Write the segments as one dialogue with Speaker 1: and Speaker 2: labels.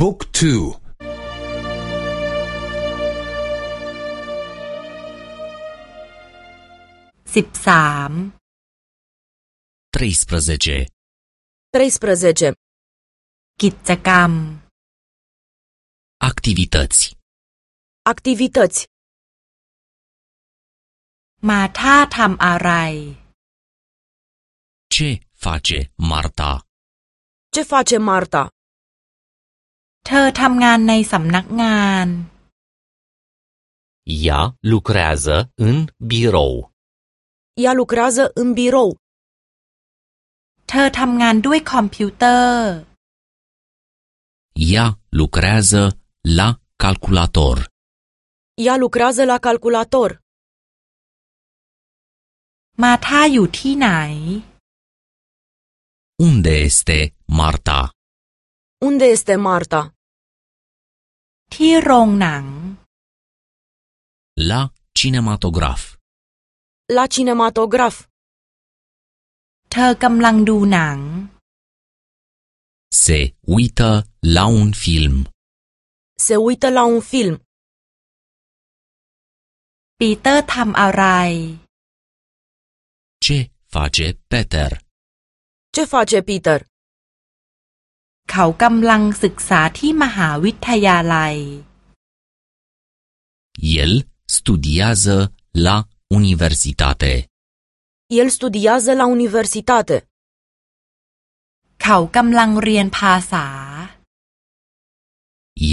Speaker 1: บุ๊กทู
Speaker 2: สิบสาม
Speaker 3: 13.
Speaker 4: 13.
Speaker 2: กิจกรรม
Speaker 3: Activități.
Speaker 4: Activități.
Speaker 2: มาท่าทำอะไร
Speaker 3: Ce face Marta?
Speaker 4: Ce face Marta?
Speaker 2: เธอทำงานในสำนักงาน
Speaker 3: Ea lucrează în birou.
Speaker 4: Ea lucrează în birou.
Speaker 2: เธอทำงานด้วยคอมพิวเตอร์
Speaker 3: Ea lucrează la calculator.
Speaker 4: Ea lucrează la calculator.
Speaker 2: มาท่าอยู่ที่ไหน
Speaker 3: Unde este Marta?
Speaker 4: Unde este Marta?
Speaker 2: ที่โรงหนัง
Speaker 3: La cinematograf.
Speaker 4: La cinematograf.
Speaker 2: เธอกำลังดูหนัง
Speaker 3: Se uită la un film.
Speaker 4: Se uită la un film.
Speaker 2: ปีเตอร์ทำอะไร
Speaker 3: Ce face Peter?
Speaker 4: Ce face Peter?
Speaker 2: เขากำลังศึกษาที่มหาวิทยาลัย
Speaker 3: El studiază la universitate.
Speaker 4: El studiază la universitate.
Speaker 2: เขากำลังเรียนภาษา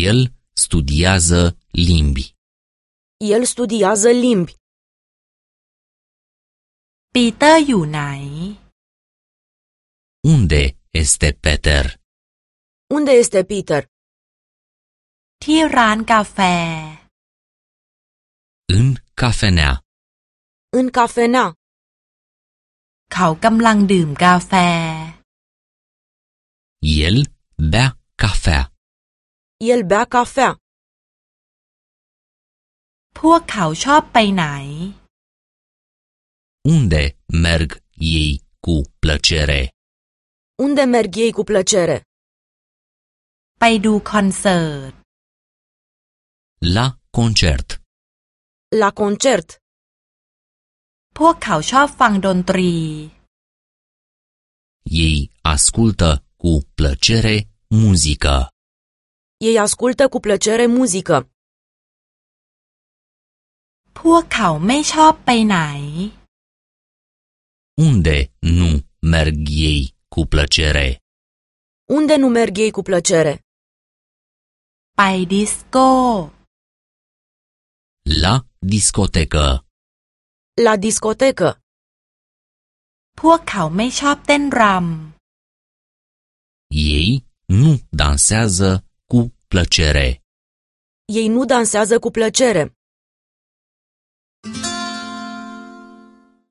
Speaker 3: El studiază limbi.
Speaker 4: El studiază limbi.
Speaker 2: ปีเตอร์อยู่ไหน
Speaker 3: Unde este Peter?
Speaker 4: Unde este Peter?
Speaker 2: ที่ร้านกาแฟ
Speaker 3: În cafenea.
Speaker 4: În cafenea.
Speaker 2: เขากำลังดื่มกาแฟ
Speaker 3: El bea cafea.
Speaker 4: El bea cafea.
Speaker 2: พวกเขาชอบไปไหน
Speaker 3: Unde merg ei cu plăcere?
Speaker 4: Unde merg ei cu plăcere?
Speaker 2: ไปดูคอนเสิร์ต
Speaker 3: La concert.
Speaker 4: La concert.
Speaker 2: พวกเขาชอบฟังดนตรี
Speaker 3: Ei ascultă cu plăcere muzică.
Speaker 4: Ei ascultă cu plăcere muzică.
Speaker 2: พวกเขาไม่ชอบไปไหน
Speaker 3: Unde nu merg ei cu plăcere?
Speaker 4: Unde nu merg ei cu plăcere?
Speaker 2: ไปดิสโก้
Speaker 3: La discotecă.
Speaker 4: La discotecă.
Speaker 2: พวกเขาไม่ชอบเต้นร
Speaker 3: Ei nu dansează cu plăcere.
Speaker 4: Ei nu dansează cu plăcere.